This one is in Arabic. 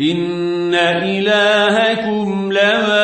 إن إلهكم لواحد